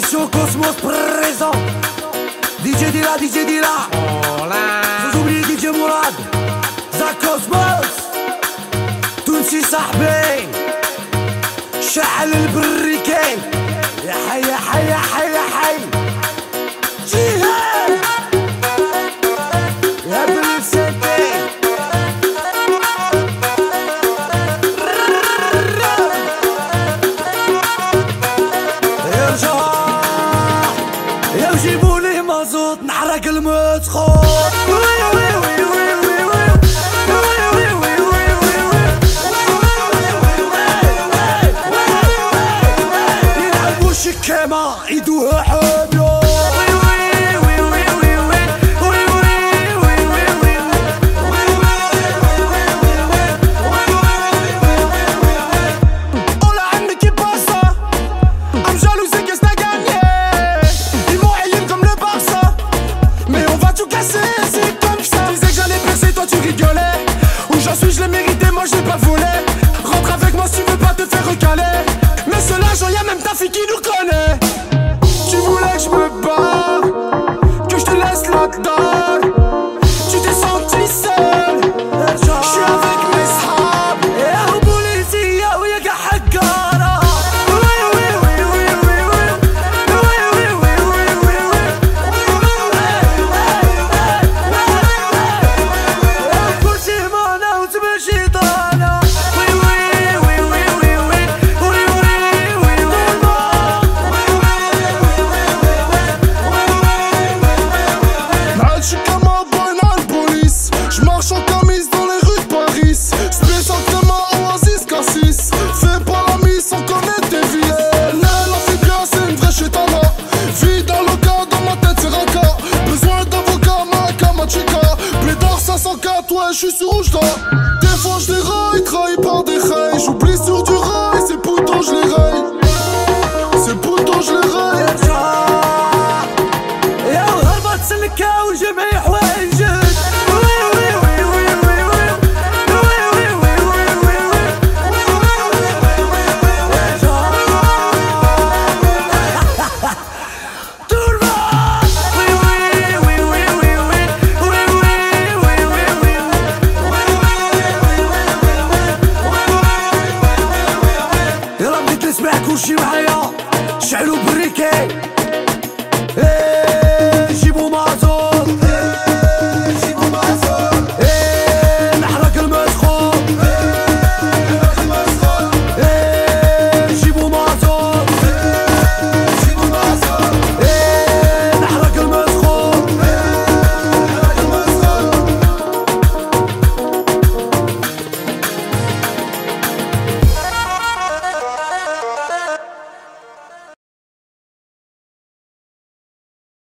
DJ Show Cosmos présent DJ di là, DJ di là. Sans oublier DJ Mourad Zach Cosmos. Tunsi صاحبي شعل البريكان نحرق الموت يلعبوا شكامة يدوها Jolie même temps, fille qui nous connaît. je suis sur rouge là. Des fois je les raille, trahi par des rails. J'oublie sur du rail, c'est pourtant je les raille. C'est pourtant je les raille. شعله بريكي ايه